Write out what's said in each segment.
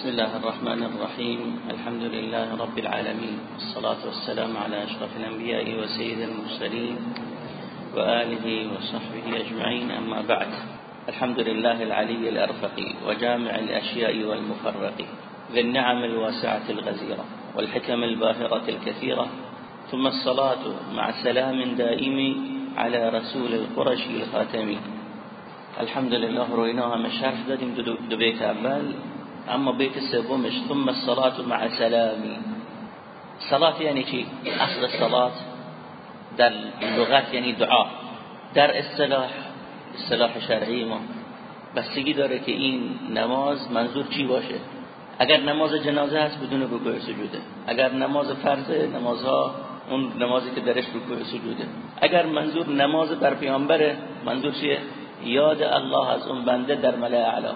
بسم الله الرحمن الرحيم. الحمد لله رب العالمين. والصلاة والسلام على أشرف الأنبياء وسيد المرسلين وآله وصحبه أجمعين. أما بعد الحمد لله العلي الأرفق وجامع الأشياء والمفرق ذي النعم الواسعة الغزيرة والحكم الباهرة الكثيرة. ثم الصلاة مع سلام دائم على رسول القرشي الخاتمي الحمد لله رويناها مشارف دادیم دو بيت اول اما بیت سومش ثم الصلاة مع سلامی. صلاة یعنی چی؟ اصل صلاة در لغت یعنی دعا. در اصطلاح اصطلاح شرعی ما بستگی داره که این نماز منظور چی باشه؟ اگر نماز جنازه هست بدون رکوع سجوده. اگر نماز فرض نمازها اون نمازی که درش رکوع سجوده. اگر منظور نماز بر پیامبره منظور چیه؟ یاد الله از اون بنده در ملأ اعلی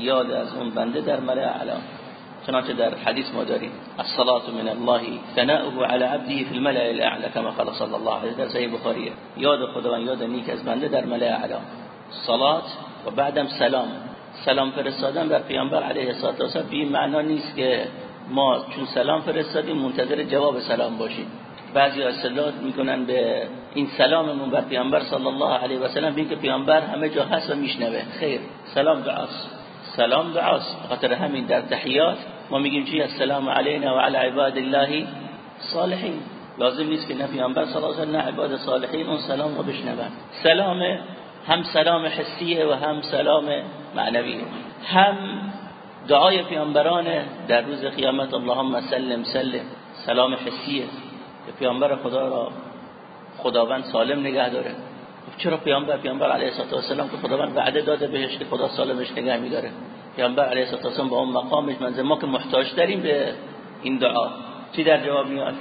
یاد از اون بنده در ملأ اعلی. چنانچه در حدیث ما داریم. الصلاة من الله ثناؤه على عبده في الملأ الاعلى كما قال صلی الله علیه در صحیح یاد خداوند یاد نیک از بنده در ملأ اعلی. صلات و بعدم سلام. سلام فرستادن بر پیامبر علیه الصلاه و السلام به معنا نیست که ما چون سلام فرستادیم منتظر جواب سلام باشیم. بعضی استدلال می‌کنن به این سلاممون بر پیامبر صلی الله علیه و سلم که پیامبر همه جا هست و میشنوه. خیر. سلام دعاست. سلام دعاست. خاطر همین در تحیات ما میگیم چی؟ السلام علینا و علی عباد الله صالحین. لازم نیست که نه پیامبر صلی الله علیه و عباد صالحین اون سلام رو بشنون سلام هم سلام حسیه و هم سلام معنویه هم دعای پیامبران در روز قیامت اللهم سلم سلم. سلام حسیه. که پیامبر خدا را خداوند سالم نگه داره. چرا پیامبر پیامبر علیه السلام که خداوند وعده داده بهش که خدا سالمش نگه میداره. پیامبر علیه السلام با اون مقامش منزل ما که محتاج داریم به این دعا. چی در جواب میاد؟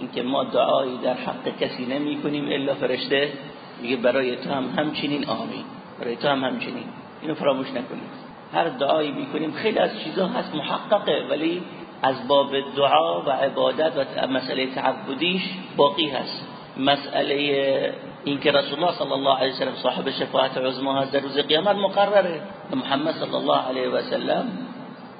اینکه ما دعایی در حق کسی نمی کنیم الا فرشته. میگه برای تو هم همچنین آمین. برای تو هم همچنین. اینو فراموش نکنیم هر دعایی می‌کنیم خیلی از چیزا هست محققه ولی از باب دعا و عبادت و مسئله تعبدیش باقی هست. مسئله اینکه رسول الله صلی الله علیه و سلم صاحب شفاعت عظما در روز قیامت مقرره. محمد صلی الله علیه و سلم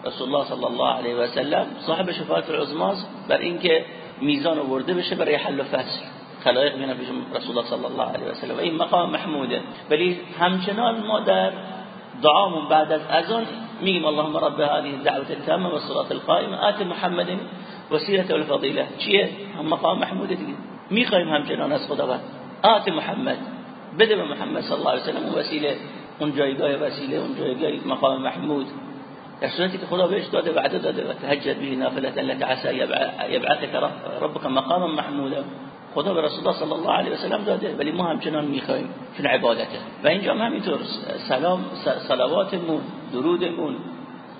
رسول الله صلی الله علیه و سلم صاحب شفاعت العظما بر اینکه میزان آورده بشه برای حل و فصل. خلایق پیش رسول الله صلی الله علیه و سلم این مقام محموده. ولی همچنان ما در دعامون بعد از اذان میگیم اللهم رب هذه الدعوه التامه والصلاه القائمه آت محمد وسيله والفضيله چیه؟ هم مقام محموده دیگه. می‌خوایم همچنان از خداوند. آت محمد. بده به محمد صلی الله علیه و سلم وسیله اون جایگاه وسیله اون جایگاه مقام محمود. در صورتی که خدا بهش داده وعده داده و تهجد به نافله لك عسى يبعثك ربك مقاما محمودا. خدا به رسول الله صلی الله علیه و سلم داده ولی ما همچنان می‌خوایم چون عبادته و اینجا هم همینطور سلام صلواتمون درودمون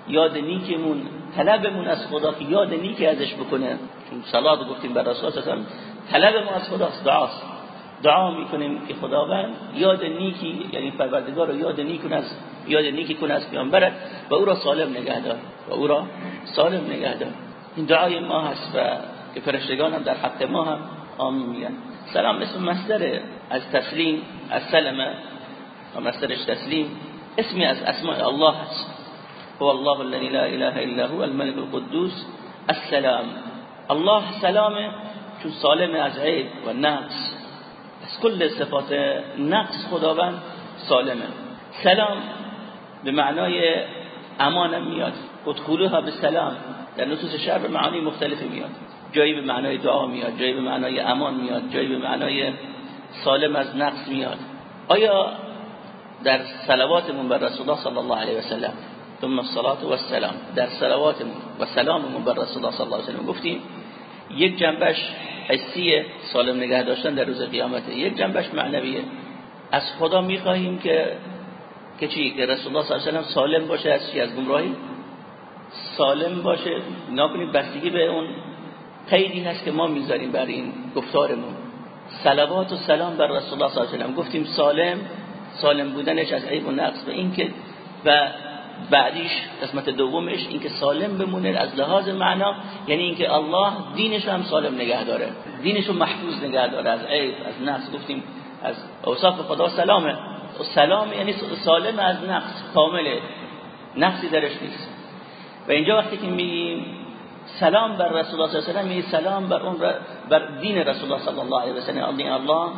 یاد نیکمون طلبمون از خدا که یاد نیک ازش بکنه. چون صلات گفتیم بر رسول الله طلب ما از خداست دعاست. دعا می‌کنیم که خداوند یاد نیکی یعنی پروردگار رو یاد نیکون از یاد نیکی کن از پیامبرت و او را سالم نگه دار و او را سالم نگه دار. این دعای ما هست و که فرشتگان هم در حق ما هم. آمین. میگن سلام اسم مصدر از تسلیم از سلمه و مصدرش تسلیم. اسمی از اسماء الله هست. هو الله الذي لا اله الا هو الملك القدوس. السلام. الله سلامه چون سالم از عیب و نقص. از کل صفات نقص خداوند سالمه. سلام به معنای امان میاد. ادخلوها به سلام. در نصوص شعر به معانی مختلفی میاد. جایی به معنای دعا میاد جایی به معنای امان میاد جایی به معنای سالم از نقص میاد. آیا در صلواتمون بر رسول الله صلی الله علیه و سلم ثم الصلاه و السلام در صلواتمون و سلاممون بر رسول الله صلی الله علیه و سلم گفتیم یک جنبش حسیه سالم نگه داشتن در روز قیامته. یک جنبش معنویه. از خدا می‌خواهیم که که چی؟ که رسول الله صلی الله علیه و سالم باشه از چی؟ از گمراهی؟ سالم باشه. نکنید بستگی به اون قیدی هست که ما می‌ذاریم بر این گفتارمون. صلوات و سلام بر رسول الله صلی الله علیه و گفتیم سالم. سالم بودنش از عیب و نقص. و اینکه و بعدیش قسمت دومش اینکه سالم بمونه از لحاظ معنا یعنی اینکه الله دینش هم سالم نگه داره. دینش رو محفوظ نگه داره. از عیب از نقص گفتیم از اوصاف خدا سلامه. سلام یعنی سالم از نقص کامله نقصی درش نیست. و اینجا وقتی که میگیم سلام بر رسول الله صلی الله علیه و سلام بر اون بر دین رسول الله صلی الله علیه و سلم الله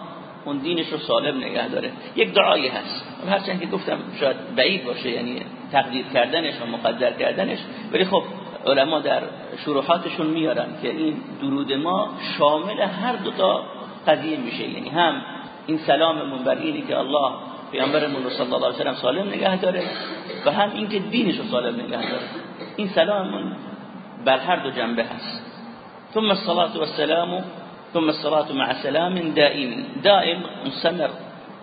اون دینش رو سالم نگه داره. یک دعایی هست. هرچند که گفتم شاید بعید باشه یعنی تقدیر کردنش و مقدر کردنش ولی خب علما در شروحاتشون میارن که این درود ما شامل هر دو تا قضیه میشه. یعنی هم این سلاممون بر اینی که الله پیامبرمون صلی الله علیه و سلم سالم نگه داره و هم اینکه دینش رو سالم نگه داره. این سلاممون بر هر دو جنبه هست. ثم الصلاة والسلام ثم الصلاة مع سلام دائم. دائم مستمر.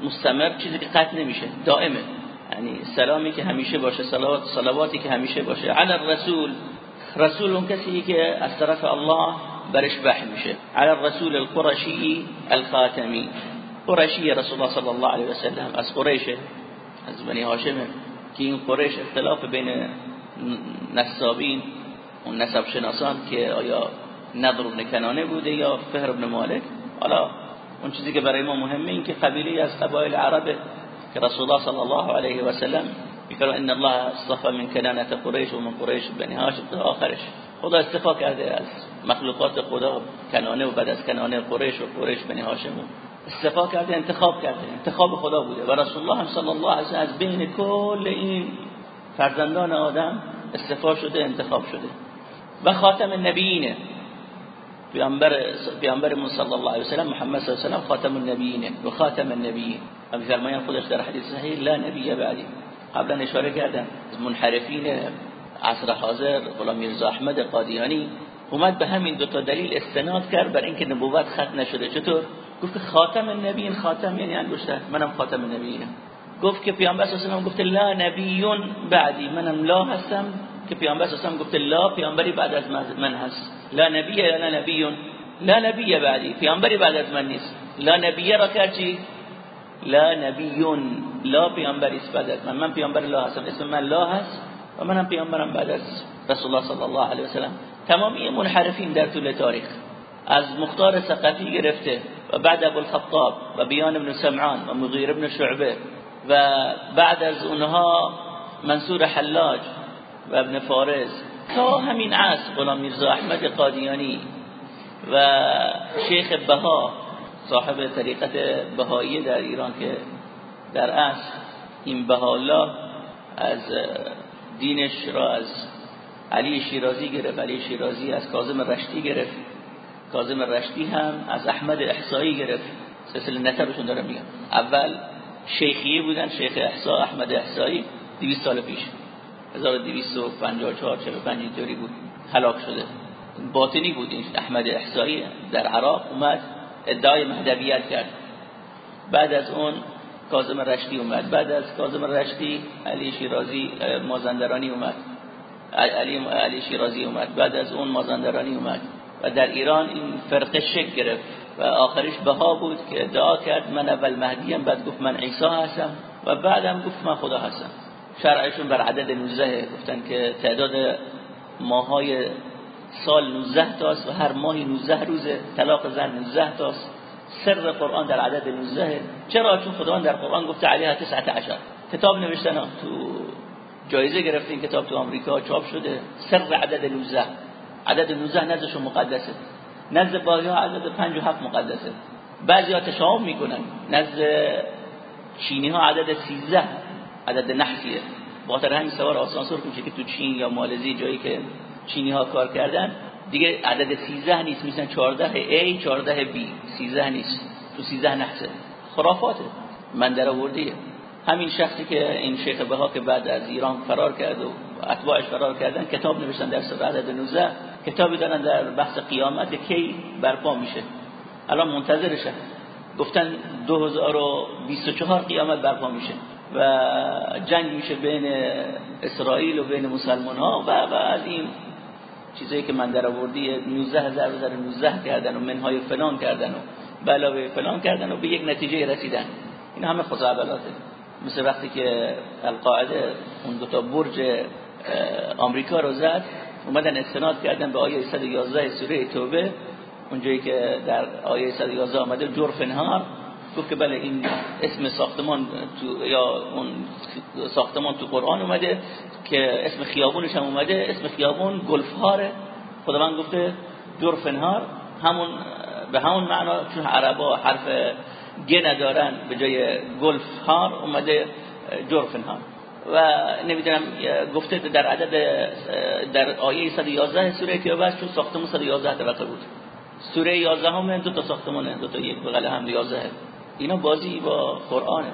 مستمر چیزی که قطع نمیشه. دائمه. یعنی سلامی که همیشه باشه صلوات صلواتی که همیشه باشه. علی الرسول. رسول کسی که از طرف الله برش بح میشه. علی الرسول القرشی الخاتمی. قرشی رسول الله صلی الله علیه و سلم از قریشه از بنی هاشم. که این قریش اختلاف بین نسابین اون نسب شناسان که آیا نظر بن کنانه بوده یا فهر بن مالک. حالا اون چیزی که برای ما مهمه این که قبیله از قبایل عرب که رسول الله صلی الله علیه و سلم میگه ان الله اصطفى من کنانه قریش و من قریش بنی هاشم. تا آخرش. خدا استفا کرده از مخلوقات خدا کنانه و بعد از کنانه قریش و قریش بنی هاشم استفا کرده انتخاب کرده. انتخاب خدا بوده. و رسول الله صلی الله علیه از بین کل این فرزندان آدم استفا شده انتخاب شده. و خاتم النبیینه پیامبر پیامبرمون صلی الله علیه و سلم محمد صلی الله علیه و سلم خاتم النبیین و خاتم النبیین. ابی فرمایان خودش در حدیث صحیح لا نبی بعدی. قبلا اشاره کردم منحرفین عصر حاضر غلام میرزا احمد قادیانی اومد به همین دو تا دلیل استناد کرد بر اینکه نبوت ختم نشده. چطور؟ گفت خاتم النبیین خاتم یعنی انگشتر. منم خاتم النبیینم. گفت که پیامبر صلی الله علیه و گفته لا نبیون بعدی. منم لا هستم. که پیامبر الله گفته لا پیامبری بعد از من هست. لا نبی لا نبیون. لا نبی بعدی. پیامبری بعد از من نیست. لا نبی را کرد لا نبیون. لا پیامبری بعد از من. من پیامبر لا هستم. اسم من لا هست و منم پیامبرم بعد از رسول الله صلی الله علیه و سلم. تمامی منحرفین در طول تاریخ. از مختار ثقفی گرفته و بعد ابو الخطاب و بیان ابن سمعان و مغیر ابن شعبه و بعد از اونها منصور حلاج و ابن فارز تا همین عصر غلام میرزا احمد قادیانی و شیخ بها صاحب طریقت بهایی در ایران که در اصل این بها از دینش را از علی شیرازی گرفت علی شیرازی از کاظم رشتی گرفت کاظم رشتی هم از احمد احسایی گرفت. سلسله نسبشون دارم میگم. اول شیخیه بودن شیخ احسا احمد احسایی 200 سال پیش. 1254 45 اینطوری بود. هلاک شده. باطنی بود این احمد احسایی در عراق. اومد ادعای مهدویت کرد. بعد از اون کاظم رشتی اومد. بعد از کاظم رشتی علی شیرازی مازندرانی اومد. علی علی شیرازی اومد. بعد از اون مازندرانی اومد. و در ایران این فرقه شک گرفت. و آخرش بها بود که ادعا کرد من اول مهدیم بعد گفت من عیسی هستم. و بعدم گفت من خدا هستم. شرعشون بر عدد 19 گفتن که تعداد ماهای سال 19 تاست و هر ماهی 19 روزه طلاق زن 19 تاست. سر قرآن در عدد 19 چرا؟ چون خداوند در قرآن گفته علیها 19 کتاب نوشتن تو جایزه گرفتین کتاب تو آمریکا چاپ شده. سر عدد 19 عدد 19 نزدشون مقدسه. نزد باقی ها عدد 5 و 7 مقدسه. بعضی ها تشابه می‌کنن. نزد چینی ها عدد 13 عدد نحسیه خاطر همین سوار آسانسور میشه که تو چین یا مالزی جایی که چینی ها کار کردن دیگه عدد 13 نیست میشن 14 A 14 B. 13 نیست. تو 13 نحسه خرافاته من در آوردیه همین شخصی که این شیخ بها که بعد از ایران فرار کرد و اتباعش فرار کردن کتاب نوشتن در سر عدد 19 کتابی دارن در بحث قیامت کی برپا میشه. الان منتظرشه. گفتن 2024 قیامت برپا میشه. و جنگ میشه بین اسرائیل و بین مسلمان ها و, از این چیزایی که من در آوردی 19 هزار بزر 19 کردن و منهای فلان کردن و بلاوه فلان کردن و به یک نتیجه رسیدن. این همه خزعبلاته مثل وقتی که القاعده اون دوتا برج آمریکا رو زد اومدن استناد کردن به آیه 111 سوره توبه. اونجایی که در آیه 111 آمده جرف نهار گفت که بله این اسم ساختمان تو یا اون ساختمان تو قرآن اومده که اسم خیابونش هم اومده اسم خیابون گلفهاره. خدا من گفته جرفنهار همون به همون معنا چون عربا حرف گ ندارن به جای گلفهار اومده جرفنهار و نمی‌دونم گفته در عدد در آیه 111 سوره تیابه چون ساختمون 111 طبقه بود. سوره 11 هم دو تا ساختمانه دو تا یک بغل هم 11 اینا بازی با قرآن.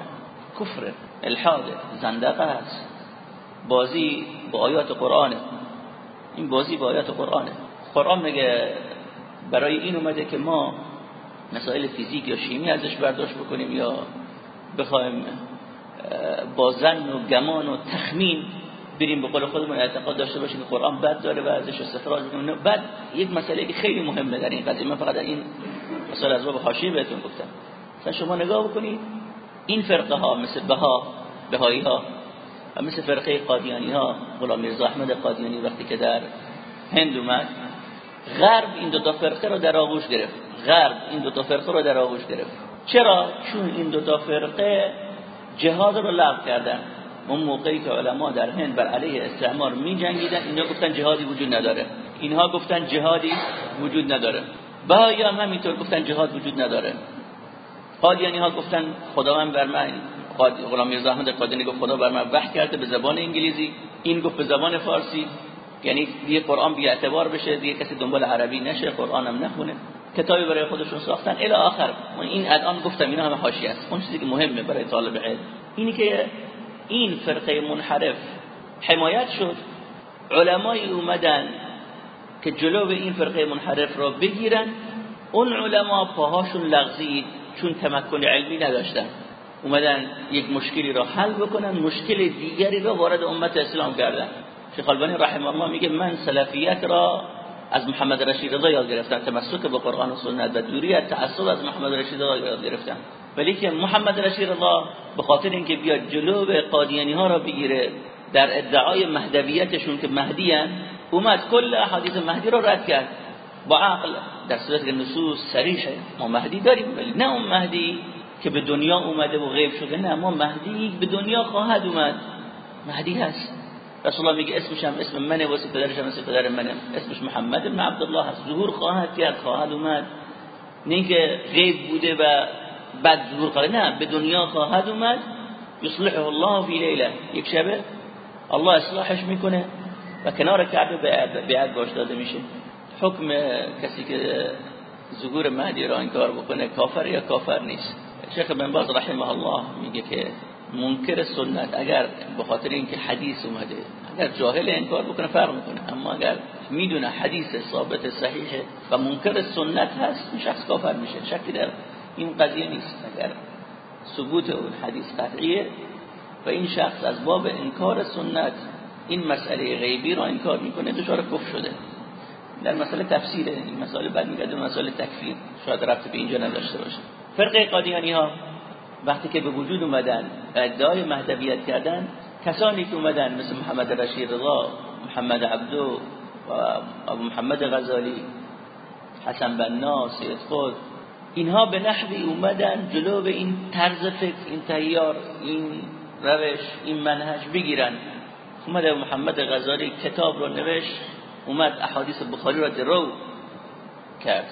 کفر الحاد زندقه است. بازی با آیات قرآنه این بازی با آیات قرآنه قرآن میگه برای این اومده که ما مسائل فیزیک یا شیمی ازش برداشت بکنیم یا بخوایم با زن و گمان و تخمین بریم به قول خودمون اعتقاد داشته باشیم که قرآن بد داره و ازش استخراج بکنیم بعد یک مسئله که خیلی مهمه در این قضیه. من فقط این مثال از باب حاشیه بهتون گفتم. مثلا شما نگاه بکنید این فرقه ها مثل بها بهایی ها و مثل فرقه قادیانی ها غلام میرزا احمد قادیانی وقتی که در هند اومد غرب این دو تا فرقه رو در آغوش گرفت. غرب این دو تا فرقه رو در آغوش گرفت. چرا؟ چون این دو تا فرقه جهاد رو لغو کردن. اون موقعی که علما در هند بر علیه استعمار می جنگیدن اینا گفتن جهادی وجود نداره. اینها گفتن جهادی وجود نداره. با یا همینطور گفتن جهاد وجود نداره. قادیانی ها گفتن خداوند بر من. غلام میرزا احمد قادیانی گفت خدا بر من. وحی کرده به زبان انگلیسی. این گفت به زبان فارسی. یعنی دیگه قرآن بی اعتبار بشه دیگه کسی دنبال عربی نشه قرآن هم نخونه. کتابی برای خودشون ساختن. الی آخر. این الان گفتم اینا همه حاشیه است. اون چیزی که مهمه برای طالب علم. اینی که این فرقه منحرف حمایت شد. علمایی اومدن که جلو به این فرقه منحرف را بگیرن. اون علما پاهاشون لغزید. چون تمکن علمی نداشتن. اومدن یک مشکلی را حل بکنن مشکل دیگری را وارد امت اسلام کردن. شیخ البانی رحمه الله میگه من سلفیت را از محمد رشید رضا یاد گرفتم. تمسک به قرآن و سنت و دوری از تعصب از محمد رشید رضا یاد گرفتم. ولی که محمد رشید رضا به خاطر اینکه بیاد جلو به قادیانی ها را بگیره در ادعای مهدویتشون که مهدی اومد کل احادیث مهدی را رد کرد. با عقل در صورت که نصوص سریحه ما مهدی داریم ولی نه اون مهدی که به دنیا اومده و غیب شده نه ما مهدی به دنیا خواهد اومد مهدی هست رسول الله میگه اسمش هم اسم منه و پدرش هم اسم پدر منه اسمش محمد بن عبدالله هست ظهور خواهد کرد خواهد اومد نه که غیب بوده و بعد ظهور خواهد نه به دنیا خواهد اومد یصلحه الله فی لیله یک شبه الله اصلاحش می‌کنه و کنار کعبه بیعت باش داده میشه حکم کسی که ظهور مهدی را انکار بکنه کافر یا کافر نیست؟ شیخ بن باز رحمه الله میگه که منکر سنت اگر به خاطر اینکه حدیث اومده اگر جاهل انکار بکنه فرق می‌کنه. اما اگر می‌دونه حدیث ثابت صحیحه و منکر سنت هست این شخص کافر میشه. شکی در این قضیه نیست. اگر ثبوت اون حدیث قطعیه و این شخص از باب انکار سنت این مسئله غیبی را انکار می‌کنه دچار کفر شده. در مسئله تفسیره این مسئله بعد میگه مسئله تکفیر. شاید رفت به اینجا نداشته باشه. فرقه قادیانی ها وقتی که به وجود اومدن ادعای مهدویت کردن کسانی که اومدن مثل محمد رشید رضا محمد عبدو و ابو محمد غزالی حسن بنا سید خود اینها به نحوی اومدن جلو به این طرز فکر این تیار این روش این منهج بگیرن. اومد محمد غزالی کتاب رو نوشت اومد احادیث بخاری را درو کرد.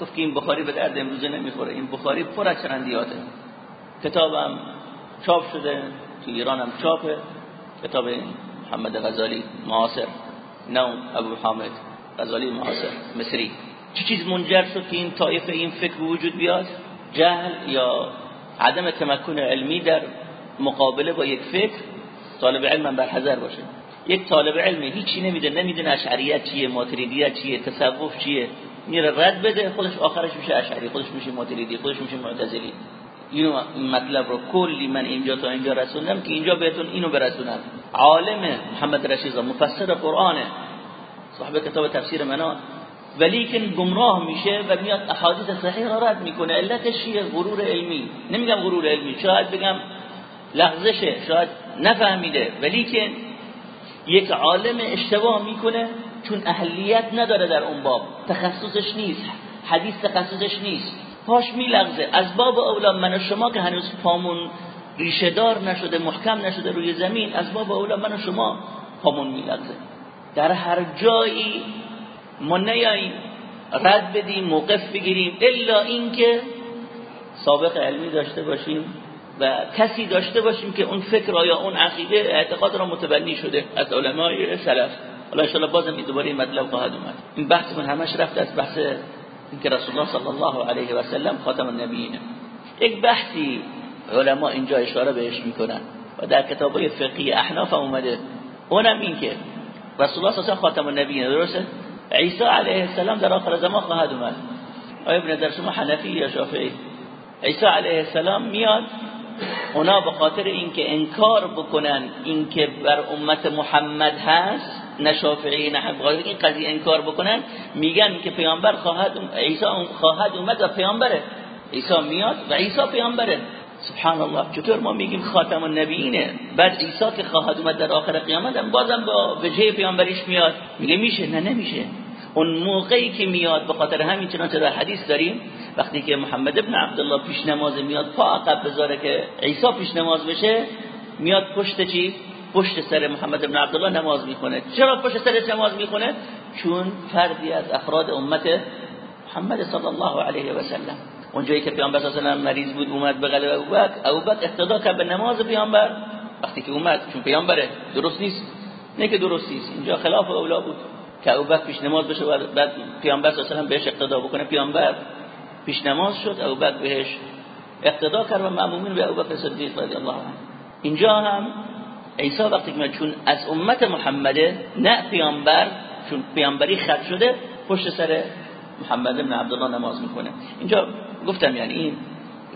گفت که این بخاری به درد امروزه نمی‌خوره. این بخاری پر از چرندیاته کتابم چاپ شده. تو ایران هم چاپه. کتاب محمد غزالی معاصر. نو ابو حامد غزالی معاصر. مصری. چه چیز منجر شد که این طایفه این فکر وجود بیاد؟ جهل یا عدم تمکن علمی در مقابله با یک فکر؟ طالب علم بر حذر باشه. یک طالب علمی هیچی نمیده نمی‌دونه اشعریت چیه ماتریدیت چیه تصوف چیه. میره رد بده خودش آخرش میشه اشعری خودش میشه ماتریدی خودش میشه معتزلی. اینو این مطلب رو کلی من اینجا تا اینجا رسوندم که اینجا بهتون اینو برسونم. عالم محمد رشید مفسر قرآنه صاحب کتاب تفسیر منا ولیکن گمراه میشه و میاد احادیث صحیح را رد می‌کنه. علتش چیه؟ غرور علمی. نمیگم غرور علمی شاید بگم لغزشه شاید نفهمیده. ولیکن یک عالم اشتباه می‌کنه چون اهلیت نداره در اون باب. تخصصش نیست. حدیث تخصصش نیست. پاش میلغزه. از باب اولا من و شما که هنوز پامون ریشه دار نشده محکم نشده روی زمین از باب اولا من و شما پامون میلغزه. در هر جایی ما نیاییم رد بدیم موقف بگیریم الا اینکه سابق علمی داشته باشیم. و کسی داشته باشیم که اون فکر یا اون عقیده اعتقاد را متبنی شده از علمای سلف. حالا ان بازم این دوباره مطلب خواهد اومد. این بحث من همش رفت از بحث اینکه رسول الله صلی الله علیه و سلم خاتم النبیینه یک بحثی علما اینجا اشاره بهش می‌کنن و در کتابای فقهی احناف اومده. اونم این که رسول الله صلی خاتم النبیینه درسته؟ عیسی علیه السلام در آخر زمان خواهد اومد. آیا ابن در شما حنفی یا شافعی؟ عیسی علیه السلام میاد اونا به خاطر اینکه انکار بکنن اینکه بر امت محمد هست نه شافعی نه این قضیه انکار بکنن میگن که پیامبر خواهد عیسی خواهد اومد و پیامبره. عیسی میاد و عیسی پیامبره. سبحان الله چطور ما میگیم خاتم النبیینه؟ بعد عیسی که خواهد اومد در آخر قیامت هم بازم با وجه پیامبریش میاد. میگه میشه؟ نه نمیشه. اون موقعی که میاد به خاطر همین چنانچه در حدیث داریم وقتی که محمد ابن عبدالله پیش نماز میاد پا عقب بذاره که عیسی پیش نماز بشه میاد پشت چی؟ پشت سر محمد ابن عبدالله نماز می‌کنه چرا پشت سر نماز می‌کنه چون فردی از افراد امت محمد صلی الله علیه و سلم. اونجایی که پیامبر صلی الله مریض بود اومد به قلب ابوبکر ابوبکر اقتدا کرد به نماز پیامبر. وقتی که اومد چون پیامبره درست نیست. نه که درست نیست اینجا خلاف اولا بود. که ابوبکر پیش نماز بشه و بعد پیامبر صلی الله علیه و بهش اقتدا بکنه. پیامبر پیش نماز شد ابوبکر بهش اقتدا کرد و مأمومین به ابوبکر صدیق رضی الله عنه. اینجا هم عیسی وقتی که چون از امت محمده نه پیامبر چون پیامبری خط شده پشت سر محمد بن عبدالله نماز می‌کنه اینجا گفتم یعنی این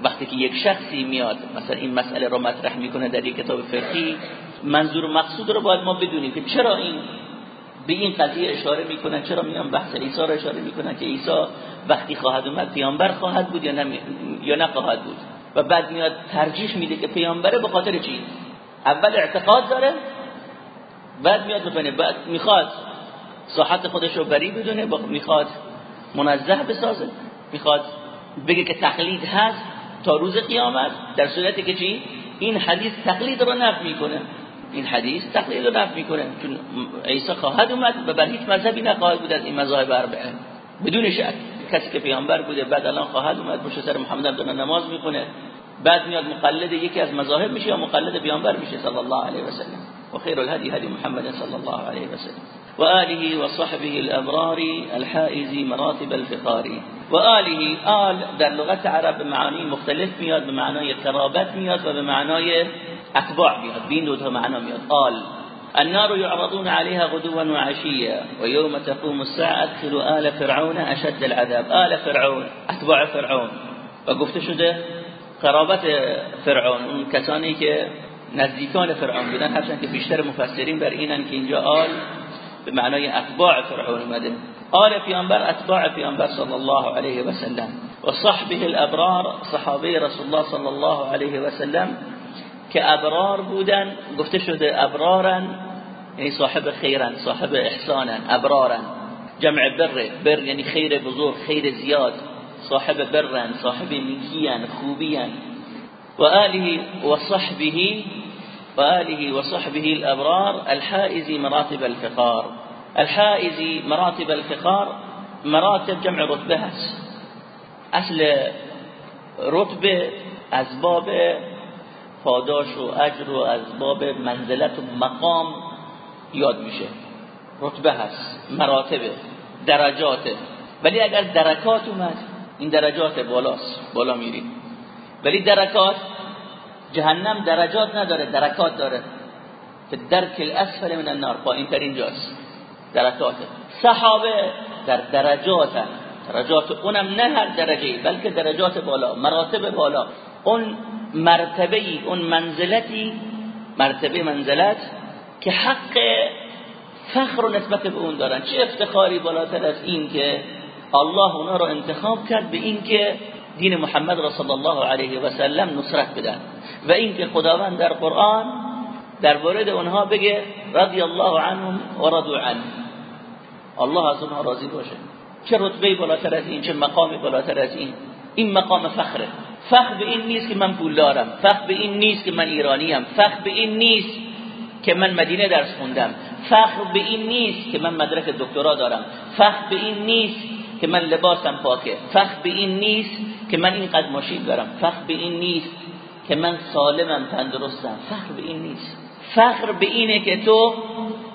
وقتی که یک شخصی میاد مثلا این مسئله رو مطرح می‌کنه در یک کتاب فقهی منظور مقصود رو باید ما بدونیم که چرا این به این قضیه اشاره می‌کنن. چرا میان بحث عیسی رو اشاره می‌کنن که عیسی وقتی خواهد اومد پیامبر خواهد بود یا نه یا نخواهد بود؟ و بعد میاد ترجیح میده که پیامبره به خاطر چی؟ اول اعتقاد داره بعد میاد بکنه بعد می‌خواد صحت خودش رو بری بدونه می‌خواد منزه بسازه می‌خواد بگه که تقلید هست تا روز قیامت در صورتی که چی؟ این حدیث تقلید رو نفی می‌کنه. این حدیث تقلید رو نفی می‌کنه. چون عیسی خواهد اومد و بر هیچ مذهبی نخواهد بود از این مذاهب اربعه. بدون شک کسی که پیامبر بوده بعد الان خواهد اومد پشت سر محمد عبدالله نماز می‌کنه بعد میاد مقلد یکی از مذاهب میشه یا مقلد پیامبر میشه صلی الله علیه و سلم. و خیر الهدی هدی محمد صلی الله علیه و سلم. و آله و صحبه الابرار الحائز مراتب الفقار. و آله آل در لغت عرب معانی مختلف میاد به معنای قرابت میاد و به معنای اتباع میاد بین دو تا معنا میاد آل النار يعرضون عليها غدوا وعشيا ويوم تقوم الساعة ادخلوا آل فرعون أشد العذاب. آل فرعون أتباع فرعون. و شده قرابت فرعون. اون کسانی که نزدیکان فرعون بودن هرچند که بیشتر مفسرین بر اینن که اینجا آل به معنای أتباع فرعون اومده. آل پیامبر أتباع پیامبر صلی الله علیه و سلم. و صحبه الابرار صحابه رسول الله صلی الله علیه و سلم که ابرار بودن گفته شده ابرارن یعنی صاحب خیرن صاحب احسانن ابرارن. جمع بر بر یعنی خیر بزرگ خیر زیاد. صاحب برن صاحب نیکیان خوبیان. و آله و صحبه و آله و صحبه الابرار الحائز مراتب الفقار. الحائز مراتب الفقار مراتب جمع رتبه هست اصل رتبه از باب پاداش و اجر و از باب منزلت و مقام یاد میشه. رتبه هست مراتبه درجاته. ولی اگر درکات اومد این درجات بالاست بالا میرید ولی درکات جهنم درجات نداره درکات داره. که درک الاسفل من النار پایین ترین جاست. درکات. صحابه در درجات درجات اونم نه هر درجه بلکه درجات بالا مراتب بالا. اون مرتبه اون منزلتی مرتبه منزلت که حق فخر و نسبت به اون دارن. چه افتخاری بالاتر از این که الله اونا را انتخاب کرد به اینکه دین محمد صلی الله علیه و سلم نصرت بدن. و اینکه خداوند در قرآن در مورد اونها بگه رضی الله عنهم و رضوا عنه. الله از اونها راضی باشه. چه رتبه بالاتر از این چه مقامی بالاتر از این. این مقام فخره. فخر به این نیست که من پول دارم. فخر به این نیست که من ایرانیم فخر به این نیست که من مدینه درس خوندم. فخر به این نیست که من مدرک دکترا دارم. فخر به این نیست که من لباسم پاکه. فخر به این نیست که من اینقدر ماشین دارم. فخر به این نیست که من سالمم تندرستم. فخر به این نیست. فخر به اینه که تو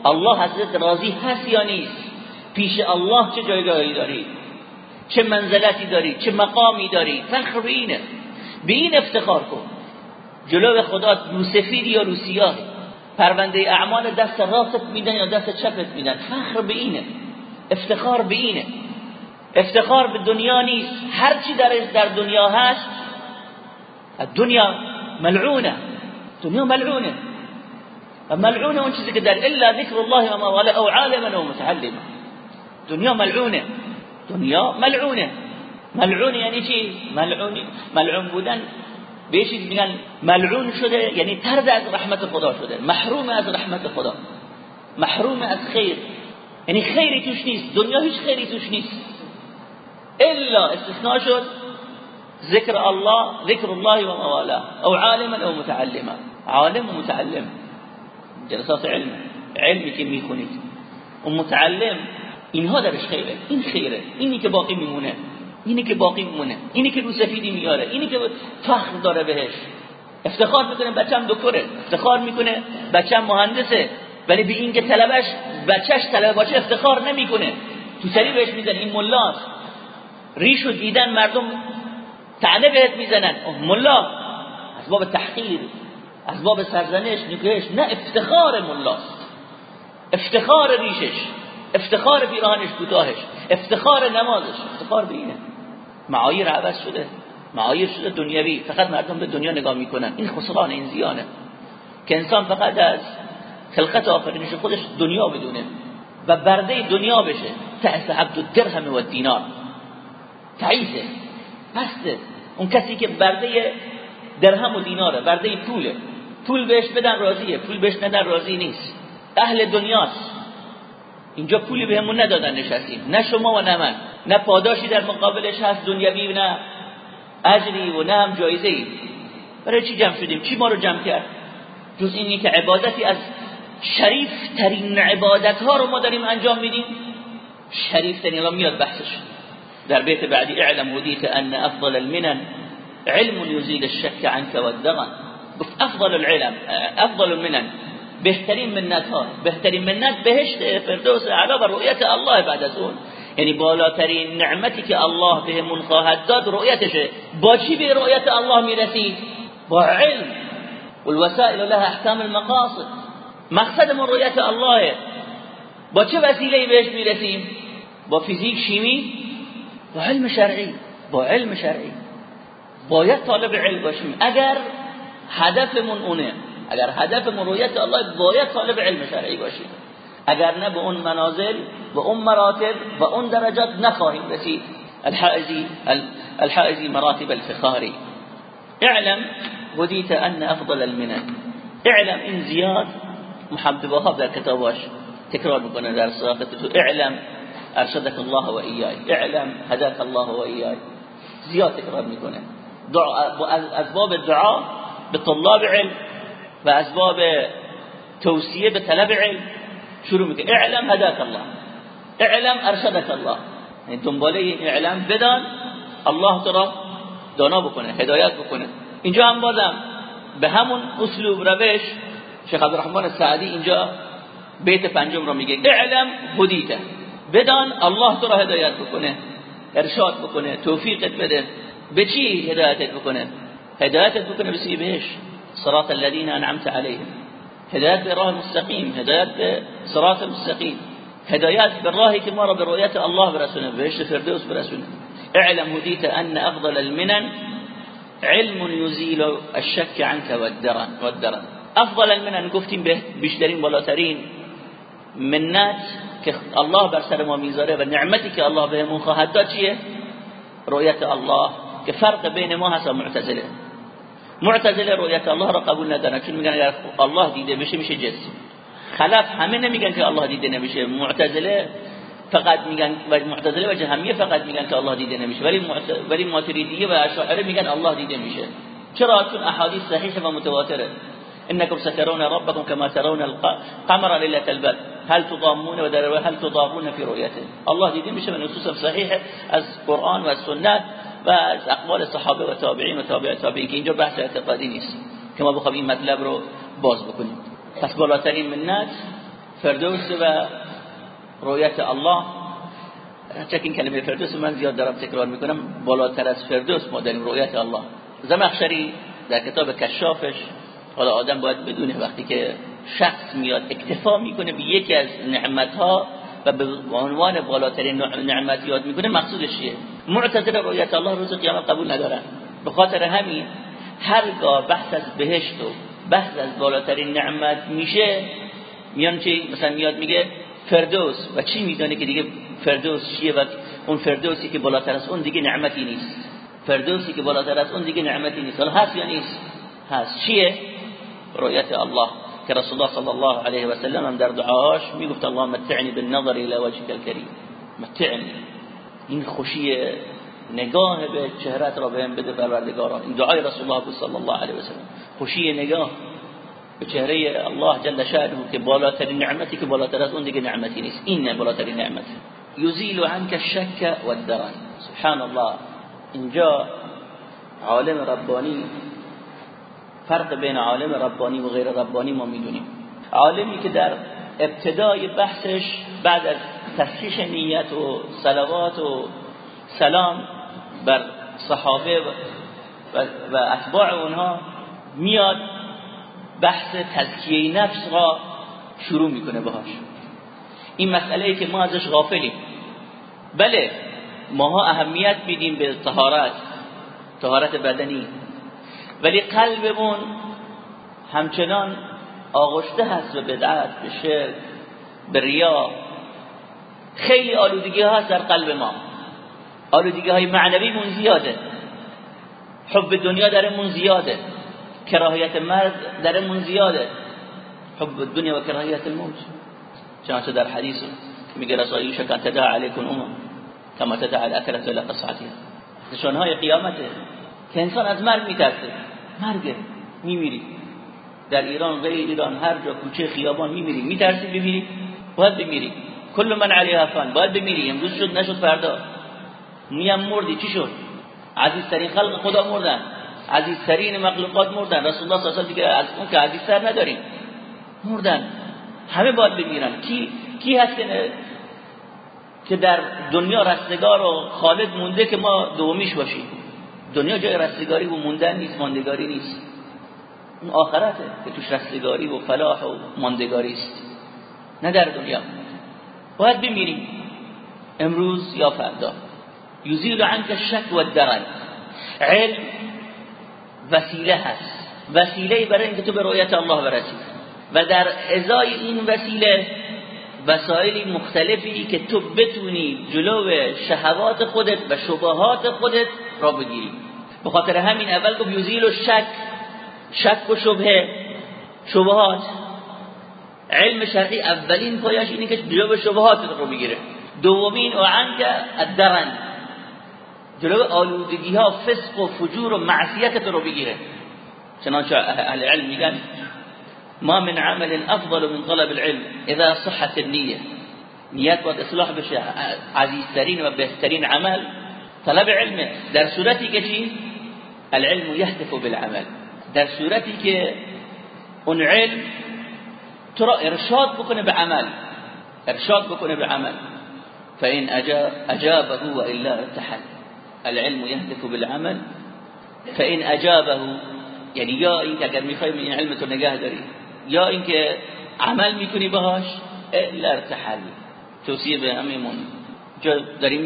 الله حضرت راضی هست یا نیست؟ پیش الله چه جایگاهی داری؟ چه منزلتی داری چه مقامی داری فخر به اینه. به این افتخار کن. جلو خدا رو سفید یا رو سیاه. پرونده اعمال دست راست میدن یا دست چپت میدن. فخر به اینه. افتخار به اینه. افتخار به دنیا نیست. هر چی در در دنیا هست دنیا ملعونه. دنیا ملعونه. ملعونه اون چیزی که در الا ذکر الله و ما او عالما و متعلما دنیا ملعونه. دنیا ملعونة. ملعون یعنی چی ملعون ملعون بودن. به چیز میگن ملعون شده یعنی ترد از رحمت خدا شده. محروم از رحمت خدا. محروم از خیر. یعنی خیری توش نیست. دنیا هیچ خیری توش نیست. الا استثناء شد ذکر الله ذکر الله و أو عالما أو متعلما. عالم و متعلم. جلسات علم. علمی که میخونید. و متعلم اینها درش خیره. این خیره. اینی که باقی میمونه. اینی که باقی میمونه. اینی که رو سفیدی میاره. اینی که فخر داره بهش. افتخار می‌کنه بچم دکتره افتخار می‌کنه بچم مهندسه. ولی به این که طلبش بچهش طلبه باشه افتخار نمی‌کنه. تو سری بهش میزن این ملاست ریشو دیدن مردم تعنه بهت می‌زنن. ملا. از باب تحقیر. از باب سرزنش نکهش. نه افتخار ملاست افتخار ریشش. افتخار پیراهنش کوتاهش افتخار نمازش افتخار به اینه. معایر عوض شده معایر شده دنیوی فقط مردم به دنیا نگاه می‌کنن. این خسران این زیانه. که انسان فقط از خلقت آفرینش خودش دنیا بدونه و برده دنیا بشه. تعس عبد الدرهم و دینار. تعیسه پسته. اون کسی که برده درهم و دیناره برده پوله. پول بهش بدن راضیه پول بهش ندن راضی نیست. اهل دنیاست. اینجا پولی بهمون ندادن نشستیم نه شما و نه من. نه پاداشی در مقابلش هست دنیوی نه اجری و نه هم جایزه ای برای چی جمع شدیم؟ چی ما رو جمع کرد؟ جز اینی که عبادتی از شریف ترین عبادت ها رو ما داریم انجام میدیم. شریف ترین میاد بحثش. در بیت بعدی اعلم ودیت ان افضل المنن علم يزيل الشك عنك والدغن افضل العلم افضل المنن. بهترین منت ها. بهترین منت بهشت فردوس اعلا و رؤیت الله بعد از اون. یعنی بالاترین نعمتی که الله بهمون خواهد داد رؤیتشه. با چی به رؤیت الله می‌رسید؟ با علم. والوسائل لها احکام المقاصد. مقصدمون رؤیت الله. با چه وسیله بهش می‌رسیم؟ با فیزیک شیمی؟ با علم شرعی. با علم شرعی. باید طالب علم باشیم. اگر هدفمون اونه اگر هدف رؤیت الله باید طالب علم شرعی باشید اگر نه به اون منازل و اون مراتب و اون درجات نخواهیم رسید. الحائزي الحائزي مراتب الفخاري اعلم هديت أن أفضل المنن. اعلم إن زياد محمد وهاب در کتاباش تكرار بکنه در صداقته اعلم أرشدك الله وإياي اعلم هداك الله وإياي زياد تكرار دعا از باب الدعاء بطلاب علم و اسباب توصیه به طلب علم. شروع می‌کنه. اعلم هداك الله. اعلم ارشدك الله. یعنی دنباله این اعلم بدان الله تو را دانا بکنه هدایت بکنه. اینجا هم بازم به همون اسلوب روش شیخ عبدالرحمن سعدی اینجا بیت پنجم رو میگه. اعلم هدیته بدان الله تو هدایت بکنه ارشاد بکنه توفیقت بده. به چی هدایتت بکنه؟ هدایتت بکنه بسی بهش صراط الذين أنعمت عليهم. هدایت به راه مستقیم هدایت به صراط که ما را به رؤیت الله برسونه بهشت فردوس برسونه اعلم هدیت أن أفضل المنن علم يزيل الشك عنك والدرن والدرن. أفضل المنن گفتیم به بیشترین بالاترین منت که الله بر سر ما الله بهمون خواهد داد رؤیت الله که فرق بین ما هست و معتزله. معتزله رؤیت الله را قبول ندارن. چون میگن؟ اگر الله دیده بشه میشه جسم. خلاف همه نمیگن که الله دیده نمیشه. معتزله فقط میگن و معتزله و جهمیه فقط میگن که الله دیده نمیشه. ولی ولی ماتریدیه و اشاعره میگن الله دیده میشه. چرا؟ چون احادیث صحیحه و متواتره. انكم سترون ربكم كما ترون القمر ليله البدر. هل تضامون و در هل تضامون في رؤيته الله دیده میشه من نصوص صحیح از قرآن و سنت. و از اقوال صحابه و تابعین و تابع تابعین که اینجا بحث اعتقادی نیست. که ما بخوایم این مطلب رو باز بکنیم. پس بالاترین منت فردوس و رویت الله. چک این کلمه فردوس من زیاد دارم تکرار می‌کنم. بالاتر از فردوس ما داریم رویت الله. زمخشری در کتاب کشافش. حالا آدم باید بدونه وقتی که شخص میاد اکتفا می‌کنه به یکی از نعمتها و به عنوان بالاترین نعمت یاد می‌کنه مقصودش چیه؟ معتزله رویت الله روز قیامت قبول ندارن. به خاطر همین هرگاه بحث از بهشت و بحث از بالاترین نعمت میشه میان چی؟ مثلا میاد میگه فردوس. و چی می‌دونه که دیگه فردوس چیه و اون فردوسی که بالاتر از اون دیگه نعمتی نیست؟ فردوسی که بالاتر از اون دیگه نعمتی نیست. حالا هست یا نیست؟ هست. چیه؟ رؤیت الله. که رسول الله صلی الله علیه و سلم هم در دعاش میگفت الله متعنی بالنظر إلى وجهك الكريم متعنی این خوشی نگاه به چهرت را بهم بده پروردگارا. این دعای رسول الله صلی الله علیه و سلم. خوشی نگاه به چهره الله جل شأنه که بالاترین نعمتی که بالاتر از اون دیگه نعمتی نیست. این بالاترین نعمت. یزیل عنك الشک والدرن. سبحان الله. اینجا عالم ربانی فرق بین عالم ربانی و غیر ربانی ما می‌دونیم. عالمی که در ابتدای بحثش بعد از تصحیح نیت و صلوات و سلام بر صحابه و اتباع اونها میاد بحث تزکیه نفس را شروع می‌کنه باهاش. این مسئله ای که ما ازش غافلیم. بله ماها اهمیت میدیم به طهارت طهارت بدنی. ولی قلبمون همچنان آغشته هست به بدعت به شرک به ریا. خیلی آلودگی هست در قلب ما. آلودگی های معنوی مون زیاده. حب دنیا درمون زیاده. کراهیت مرد درمون زیاده. حب دنیا و کراهیت الموت چنانچه در حدیث میگه رسائیش کن تدعا علیکن امم کما تدعا الاکلت الى قصعتها نشانهای قیامته که انسان از مرگ میترسه. مرگ میمیری. در ایران غیر ایران هر جا کوچه خیابان میمیری میترسی بمیری باید بمیری. کل من علیها فان باید بمیری. امروز شد نشد فردا. میم مردی چی شد؟ عزیزترین خلق خدا مردن. عزیزترین مخلوقات مردن. رسول الله صلی الله علیه و از اون که عزیزتر نداریم. مردن. همه باید بمیرن. کی کی هست که در دنیا رستگار و خالد مونده که ما دومیش باشیم؟ دنیا جای رستگاری و موندن نیست ماندگاری نیست. اون آخرته که توش رستگاری و فلاح و ماندگاری است. نه در دنیا. باید بمیریم. امروز یا فردا. یزیل عنک الشک و درن علم وسیله هست. وسیله برای اینکه تو به رؤیت الله برسی. و در ازای این وسیله وسایل مختلفی که تو بتونی جلو شهوات خودت و شبهات خودت را بگیری به خاطر همین اول گفت یزیل و شک شک و شبهه. شبهات. علم شرعی اولین پایش اینه که جلو شبهات رو بگیره دومین و عنک الدرن جلو آلودگی ها فسق و فجور و معصیت رو بگیره. چنانچه اهل علم میگن ما من عمل افضل من طلب العلم اذا صحت النیه. نیت باید اصلاح بشه عزیزترین و بهترین عمل. طلب علم. در صورتی که چی؟ العلم يهدف بالعمل. در صورتی که اون علم تو را ارشاد بکنه به عمل. ارشاد بکنه به عمل. فإن أجاب أجابه وإلا ارتحل العلم يهدف بالعمل. فإن أجابه یعنی یا اینکه اگر می‌خوای این علم تو نگه داری یا اینکه عمل می‌کنی باهاش الا ارتحل توصیه به همینمون جا داریم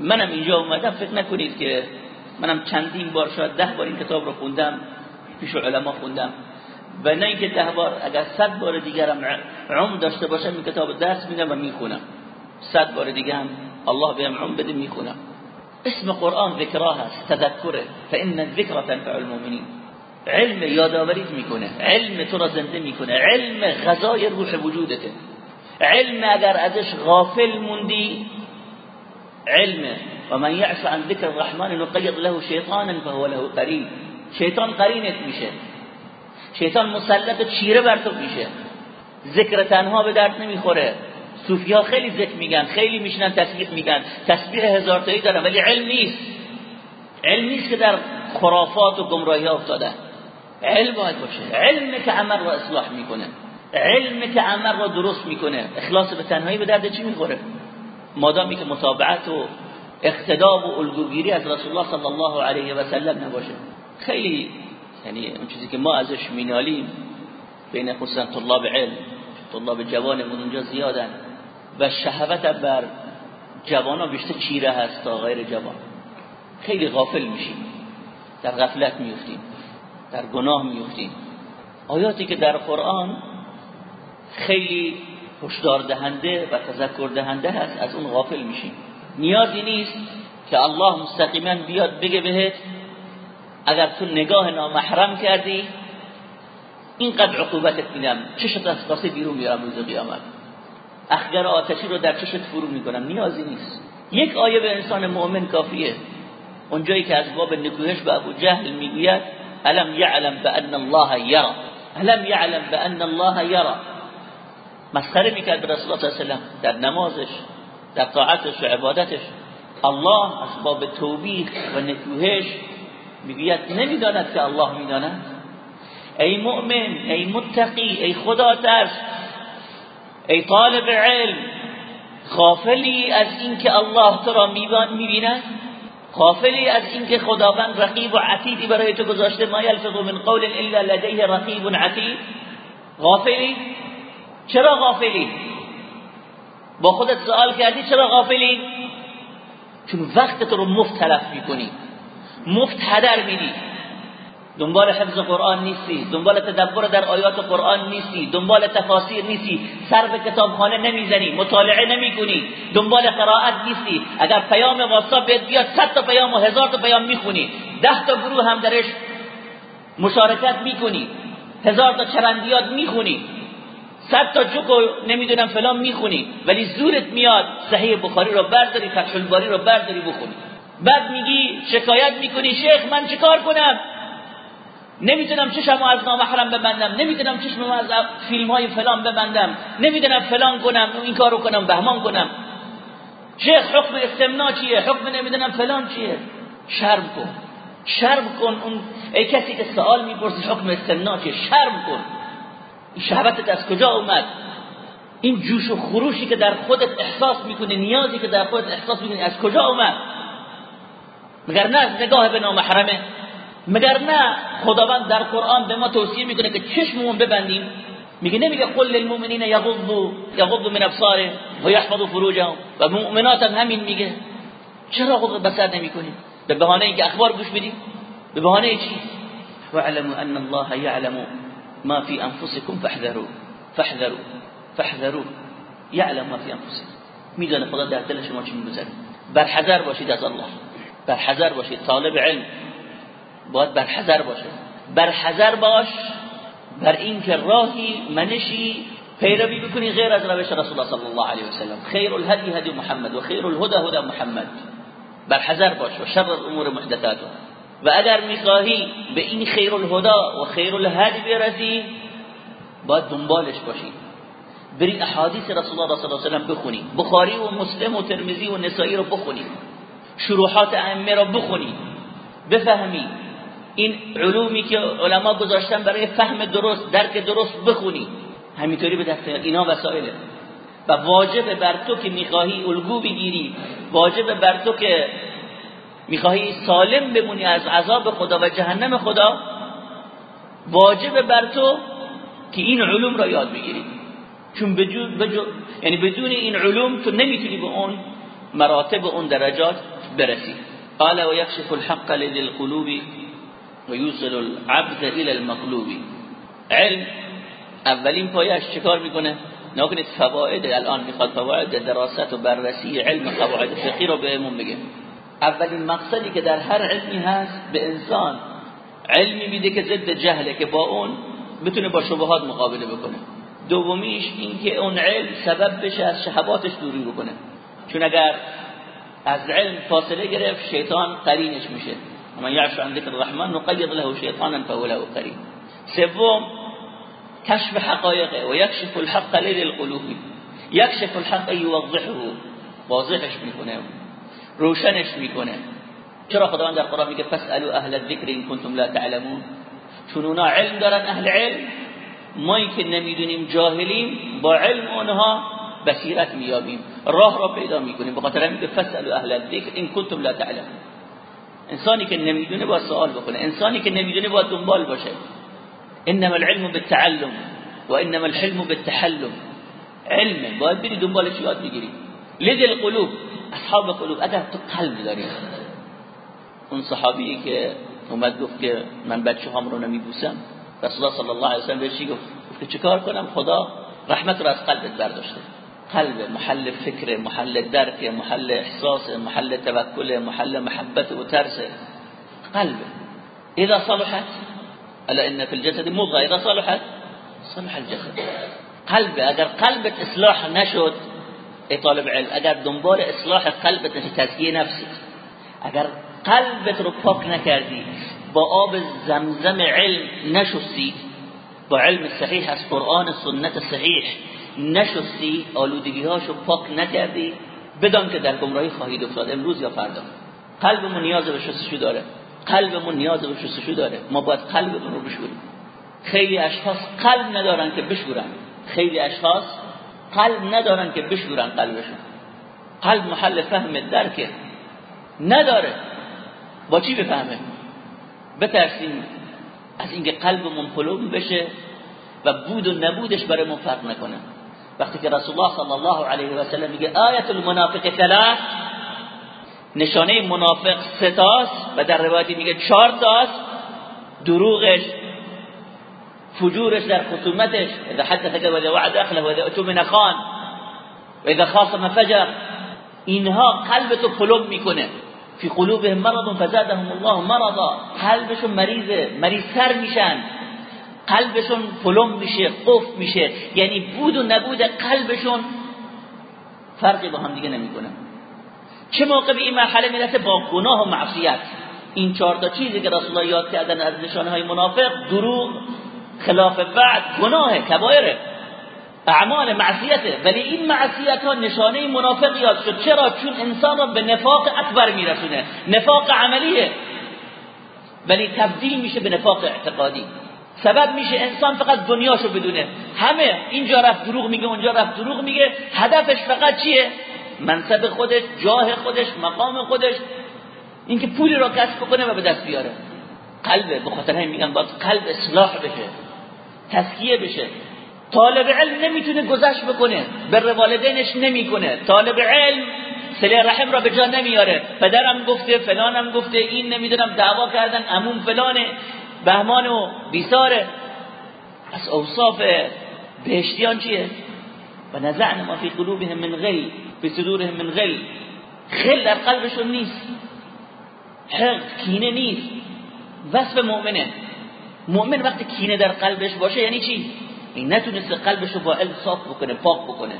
منم اینجا اومدم فکر نکنید که منم چندین بار شاید ده بار این کتاب رو خوندم پیش علما خوندم. و نه اینکه ده بار اگر صد بار دیگرم عم داشته باشم این کتاب درس میدم و می‌خونم. صد بار دیگه هم الله بهم عم بده می‌خونم. اسم قرآن ذکرها هست تذکره. فإن الذکر تنفع المؤمنین. علم یادآوریت می‌کنه علم تو را زنده می‌کنه علم غذای روح وجودته. علم اگر ازش غافل موندی علم و من عن ذکر الرحمن نقید له شیطانا فهو له قرین شیطان قرینت میشه. شیطان مسلط چیره بر تو میشه. ذکر تنها به درد نمی‌خوره. صوفی خیلی ذکر میگن خیلی میشنن تسبیح میگن. تسبیح هزار تایی دارن ولی علم نیست. علم نیست که در خرافات و گمراهی ها افتاده. علم باید باشه. علم که عمل را اصلاح می‌کنه. علم که عمل را درست می‌کنه. اخلاص به تنهایی به درد چی می‌خوره؟ مادامی که متابعت و اقتدا و الگوگیری از رسول الله صلی الله علیه و سلم نباشه. خیلی یعنی اون چیزی که ما ازش مینالیم بین خصوصا طلاب علم طلاب جوانمون اونجا زیادن. و شهوت بر جوان بیشتر چیره هست تا غیر جوان. خیلی غافل میشیم. در غفلت میفتیم. در گناه میفتیم. آیاتی که در قرآن خیلی هشدار دهنده و تذکر دهنده هست از اون غافل میشیم. نیازی نیست که الله مستقیما بیاد بگه بهت اگر تو نگاه نامحرم کردی اینقدر عقوبتت میدم. چشت از واسه بیرون میارم روز قیامت. اخگر آتشی رو در چشت فرو می‌کنم. نیازی نیست. یک آیه به انسان مؤمن کافیه. اونجایی که از باب نکوهش به ابو جهل می‌گوید الم یعلم بان الله یرا؟ الم یعلم بان الله یرا؟ مسخره می‌کرد رسول الله صلی الله علیه و در نمازش در طاعتش و عبادتش. الله از باب توبیخ و نکوهش می‌گوید نمی‌داند که الله می‌داند. ای مؤمن ای متقی ای خدا ترس ای طالب علم غافلی از اینکه الله تو را می‌بیند؟ غافلی از اینکه خداوند رقیب و عتیدی برای تو گذاشته ما یلفظ من قول الا لدیه رقیب عتید غافلی؟ چرا غافلی؟ با خودت سوال کردی چرا غافلی؟ چون وقت تو رو مفت تلف می‌کنی. مفت هدر میدی. دنبال حفظ قرآن نیستی دنبال تدبر در آیات قرآن نیستی دنبال تفاسیر نیستی. سر به کتابخانه نمی‌زنی مطالعه نمی‌کنی. دنبال قرائت نیستی. اگر پیام واتساپ بهت بیاد صد تا پیام و هزار تا پیام می‌خونی. ده تا گروه هم درش مشارکت می‌کنی. هزار تا چرندیات می‌خونی. صد تا جوکو نمی‌دونم فلان می‌خونی ولی زورت میاد صحیح بخاری رو برداری فتح الباری رو برداری بخونی. بعد میگی شکایت می‌کنی شیخ من چیکار کنم؟ نمی‌دونم چشمو از نامحرم ببندم نمی‌دونم چشمو از فیلم های فلان ببندم نمی‌دونم فلان کنم این کارو کنم بهمان کنم. شیخ حکم استمنا چیه؟ حکم نمی‌دونم فلان چیه؟ شرم کن. شرم کن اون ای کسی که سوال می‌پرسی حکم استمنا چیه؟ شرم کن. شهوتت از کجا اومد؟ این جوش و خروشی که در خودت احساس می‌کنی نیازی که در خودت احساس می‌کنی از کجا اومد؟ مگر نه از نگاه به نامحرمه مگر نه خداوند در قرآن به ما توصیه می‌کنه که چشممون ببندیم؟ میگه نمیگه قل للمؤمنین یغضوا یغضوا من ابصارهم و یحفظوا فروجهم. و مؤمنات هم همین میگه. چرا غض بصر نمی‌کنیم به بهانه اینکه اخبار گوش بدیم به بهانه چی؟ واعلموا ان الله يعلم. ما في أنفسكم فاحذروا فاحذروا فاحذروا. يعلم ما في أنفسكم. میدونه خدا در دل شما چی میگذره؟ بر حذر باشید از الله. بر حذر طالب علم. باید بر حذر باشه. بر باش بر اینکه راهی منشی پیروی بکنی غیر از روش رسول الله صلی الله علیه و سلم. خیر الهدی هدی محمد و خیر الهدى هدى محمد. بر حذر باش و شر الأمور محدثاته و اگر می‌خواهی به این خیر الهدى و خیر الهدی برسی باید دنبالش باشی. بری احادیث رسول الله صلی الله علیه و سلم بخونی. بخاری و مسلم و ترمذی و نسائی رو بخونی. شروحات ائمه رو بخونی. بفهمی این علومی که علما گذاشتن برای فهم درست درک درست بخونی. همینطوری به دست اینا وسایله و واجب بر تو که می‌خواهی الگو بگیری. واجب بر تو که می‌خواهی سالم بمونی از عذاب خدا و جهنم خدا واجب بر تو که این علوم را یاد بگیری. چون بجو یعنی بدون این علوم تو نمی‌تونی به اون مراتب اون درجات برسی. قال و یکشف الحق لذی القلوب و یوصل العبد الى المطلوب علم اولین پایش چیکار می‌کنه؟ نکنید فواید الان می‌خواد فواید دراست و بررسی علم قواعد فقهی رو بهمون بگه. اولین مقصدی که در هر علمی هست به انسان علمی میده که ضد جهله که با اون بتونه با شبهات مقابله بکنه. دومیش این که اون علم سبب بشه از شهواتش دوری بکنه. چون اگر از علم فاصله گرفت شیطان قرینش میشه. ومن یعش عن ذکر الرحمن نقید له شیطانا فهو له قرین سوم کشف حقایقه و یکشف الحق للقلوب یکشف الحق یوضحه. واضحش می‌کنه. روشنش می‌کنه. چرا خداوند در قرآن میگه فاسالوا اهل الذکر ان کنتم لا تعلمون چون اونا علم دارن اهل علم. مایی که نمی‌دونیم جاهلیم با علم اونها بصیرت میابیم راه را پیدا می‌کنیم. به خاطر میگه فاسالوا اهل الذکر ان کنتم لا تعلمون انسانی که نمی‌دونه با سوال بکنه. انسانی که نمی‌دونه با دنبال باشه. انما العلم بالتعلم و الحلم بالتحلم علم. باید بری دنبالش یاد بگیری. لذ القلوب أصحاب قلوب اگر تو قلب داری. اون صحابی که اومد گفت که من بچه هم رو نمیبوسم. رسول الله صلی الله علیه و سلم بهش گفت؟ که چیکار کنم؟ خدا رحمت رو از قلبت برداشته. قلب محل فکر محل درک محل احساس محل توکل محل محبت و ترس. قلب. اذا صلحت الا ان في الجسد مضغه اذا صلحت صلح الجسد. قلب اگر قلبت اصلاح نشد ای طالب علم اگر دنبال اصلاح قلبت تزکیه نفسی. اگر قلبت رو پاک نکردی با آب زمزم علم نشستی با علم صحیح از قرآن سنت صحیح نشستی آلودگی هاشو پاک نکردی بدان که در گمراهی خواهید افتاد. امروز یا فردا. قلبمون نیاز به شستشو داره. قلبمون نیاز به شستشو داره. ما باید قلبمون رو بشوریم. خیلی اشخاص قلب ندارن که بشورن. خیلی اشخاص قلب ندارن که بشورن قلبشون. قلب محل فهم درکه. نداره. با چی بفهمه؟ بترسیم از اینکه قلبمون پلوم بشه و بود و نبودش برای من فرق نکنه. وقتی که رسول الله صلی الله علیه و سلم میگه آیت المنافق ثلاث. نشانه منافق ستاست و در روایتی میگه چهار تاست. دروغش فجورش در خصومتش اذا حدث و اذا وعد اخله و اذا اتمن خان و اذا خاصم فجر اینها قلبتو پلوم می‌کنه. فی قلوبهم مرض فزادهم الله مرضا. قلبشون مریضه مریضتر میشن. قلبشون پلم میشه قفل میشه. یعنی بود و نبود قلبشون فرقی با هم دیگه نمی‌کنه. چه موقع به این مرحله می‌رسه؟ با گناه و معصیت. این چهار تا چیزی که رسول الله یاد کردن از نشانه های منافق دروغ خلاف بعد گناه کبایره اعمال معصیته ولی این معصیت ها نشانه منافق یاد شد. چرا؟ چون انسان را به نفاق اکبر میرسونه. نفاق عملیه. ولی تبدیل میشه به نفاق اعتقادی. سبب میشه انسان فقط دنیاشو بدونه. همه اینجا رفت دروغ میگه اونجا رفت دروغ میگه. هدفش فقط چیه؟ منصب خودش جاه خودش مقام خودش. اینکه پولی را کسب کنه و به دست بیاره. قلبه به خاطر همین میگن باید قلب اصلاح بشه. تسکیه بشه. طالب علم نمی‌تونه گذشت بکنه بر والدینش نمی‌کنه. طالب علم سله رحم را به جا نمیاره. پدرم گفته فلانم گفته این نمی‌دونم دعوا کردن عموم فلانه. بهمان و بیساره. از اوصاف بهشتیان چیه؟ و نزعن ما فی قلوبهم من غل فی صدورهم من غل. خل در قلبشون نیست. حقد کینه نیست. وصف مؤمنه. مؤمن وقتی کینه در قلبش باشه یعنی چی؟ این نتونسته قلبش رو با علم صاف بکنه پاک بکنه.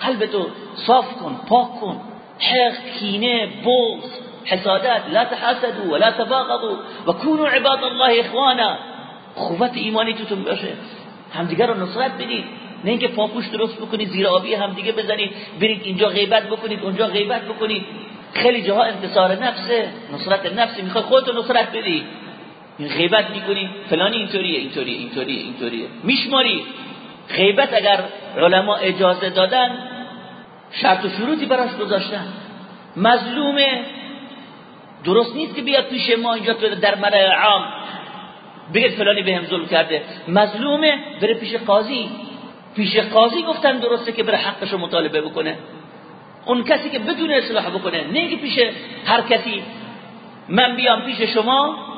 قلبتو صاف کن پاک کن. حقد کینه بغض حسادات لا تحاسدوا ولا تباغضوا وكونوا عباد الله اخوانا. قوت ایمانی توتون باشه. همدیگه رو نصرت بدید نه اینکه پاپوش درست بکنید زیر آبی همدیگه بزنید. برید اینجا غیبت بکنید اونجا غیبت بکنید. خیلی جاها انتصار نفسه نصرت نفسی. می‌خواد خودتو نصرت بدی. این غیبت می‌کنی. فلانی اینطوریه اینطوریه اینطوریه اینطوریه. میشماری. غیبت اگر علما اجازه دادن شرط و شروطی براش گذاشتن. مظلومه درست نیست که بیاد پیش ما اینجا در مرای عام بگید فلانی به هم ظلم کرده. مظلومه بره پیش قاضی. پیش قاضی گفتن درسته که بره حقش رو مطالبه بکنه. اون کسی که بدون اصلاح بکنه نه پیش هر کسی. من بیام پیش شما.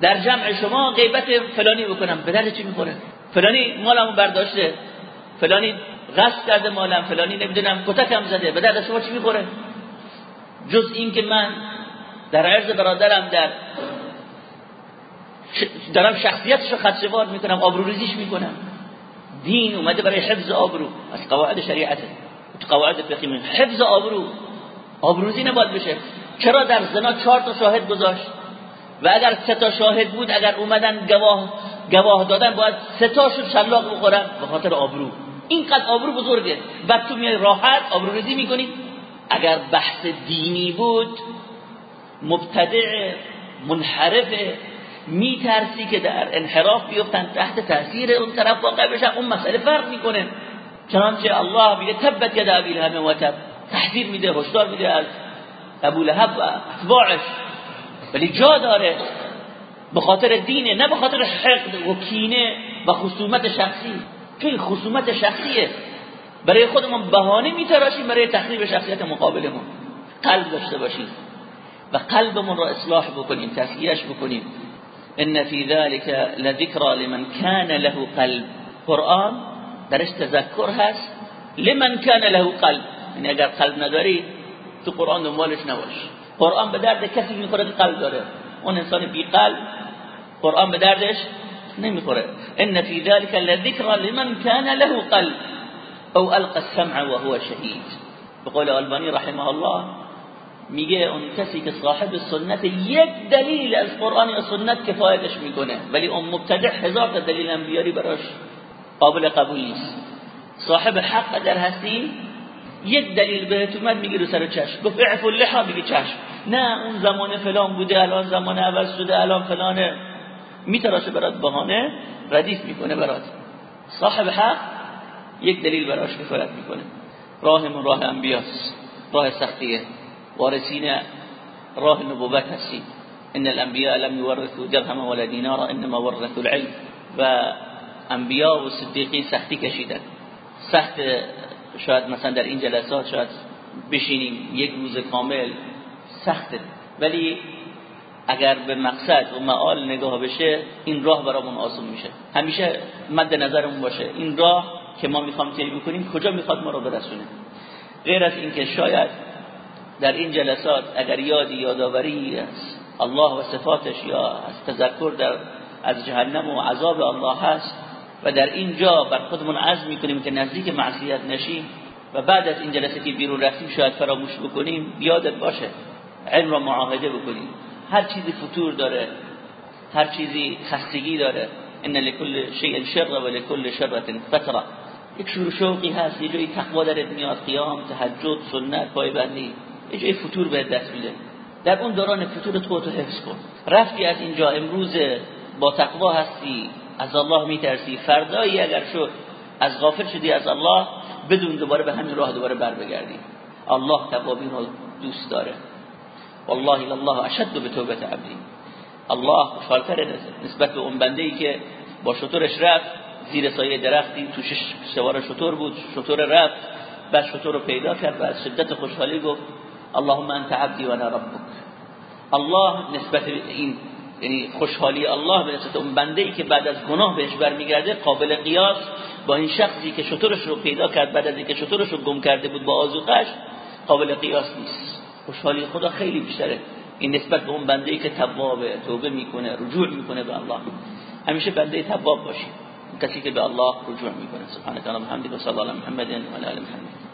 در جمع شما غیبت فلانی بکنم. به درد چی می‌خوره؟ فلانی مالمو برداشته. فلانی غصب کرده مالم. فلانی نمی‌دونم کتکم زده. به درد شما چی می‌خوره؟ جز این که من در عرض برادرم در دارم شخصیتش رو خدشوار می‌کنم آبروریزیش می‌کنم. دین اومده برای حفظ آبرو. از قواعد شریعته تو قواعد فقهی حفظ آبرو. آبروزی نباید بشه. چرا در زنا چهار تا شاهد گذاشت؟ و اگر سه تا شاهد بود اگر اومدن گواه گواه دادن باید سه تاشون شلاق بخورن. به خاطر آبرو. اینقدر آبرو بزرگه. بعد تو میای راحت آبروریزی می‌کنی. اگر بحث دینی بود مبتدع منحرف میترسی که در انحراف بیفتن تحت تاثیر اون طرف واقع بشن اون مسئله فرق می‌کنه. چنانچه الله میگه تبت ید ابی لهب و تب. تحذیر میده هشدار میده از ابو لهب و اتباعش. ولی جا داره به خاطر دینه نه به خاطر حقد و کینه و خصومت شخصی. که خصومت شخصیه. برای خودمون بهانه میتراشیم برای تخریب شخصیت مقابلمون قلب داشته باشیم و قلبمون را اصلاح بکنیم تصحیحش بکنیم. ان فی ذلك لذکرى لمن کان له قلب. قرآن درش تذکر هست لمن کان له قلب. یعنی اگر قلب نداری تو قرآن دنبالش نباش. قرآن به درد کسی می‌خوره که قلب داره. اون انسان بی قلب قرآن به دردش نمی‌خوره. ان فی ذلك لذکرى لمن کان له قلب. او القى السمع وهو شهید. به قول البانی رحمه الله میگه اون کسی که صاحب سنت یک دلیل از قرآن یا سنت کفایتش می‌کنه. ولی اون مبتدع هزار تا دلیل هم بیاری براش قابل قبول نیست. صاحب حق در هستی یک دلیل بهت اومد میگه رو سر چشم. گفت اعف اللحا میگه چشم. نه اون زمان فلان بوده الان زمان عوض شده الان فلانه. میتراشه برات بهانه ردیف می‌کنه برات. صاحب حق یک دلیل براش کفایت می‌کنه. راهمون راه انبیاست. راه سختیه. وارثین راه نبوت هستیم. ان الانبیاء لم يورثوا درهم ولا دینارا انما ورثوا العلم. و انبیا و صدیقین سختی کشیدن. سخت شاید مثلا در این جلسات شاید بشینیم یک روز کامل سخته ولی اگر به مقصد و معال نگاه بشه این راه برامون آسون میشه. همیشه مد نظرمون باشه. این راه که ما می‌خوام طی بکنیم کجا می‌خواد ما رو برسونه؟ غیر از اینکه شاید در این جلسات اگر یادی یادآوری از الله و صفاتش یا از تذکر در از جهنم و عذاب الله هست و در اینجا بر خودمون عزم می‌کنیم که نزدیک معصیت نشیم و بعد از این جلسه که بیرون رفتیم شاید فراموش بکنیم یادت باشه علم را معاهده بکنیم. هر چیزی فتور داره هر چیزی خستگی داره. ان لكل شيء شر و لكل شرة فتره یک شور شوقی هست یه جایی تقوا در میاد قیام تهجد سنت پایبندی. یه جایی فتور به دست میده. در اون دوران فتور خودتو حفظ کن. رفتی از اینجا امروز با تقوا هستی. از الله میترسی. فردایی اگر شد از غافل شدی از الله بدون دوباره به همین راه دوباره بر بگردی الله توابین رو دوست داره. والله الله اشد به توبت عبدی. الله خوشحالتر نسبت به اون بنده ای که با شطورش رفت زیر سایه درختی توش سوار شطور بود شطور رفت بعد شطور رو پیدا کرد و از شدت خوشحالی گفت اللهم انت عبدی و انا ربک. الله نسبت این یعنی خوشحالی الله به نسبت اون بنده ای که بعد از گناه بهش برمیگرده قابل قیاس با این شخصی که شطورش رو پیدا کرد بعد از اینکه شطورش رو گم کرده بود با آزوقش قابل قیاس نیست. خوشحالی خدا خیلی بیشتره. این نسبت به اون بنده ای که توابه توبه می‌کنه رجوع می‌کنه به الله. همیشه بنده تواب باشی. کسی که به الله رجوع می‌کنه. سبحانك اللهم وبحمدك وصلى الله على محمد وعلى ال محمد.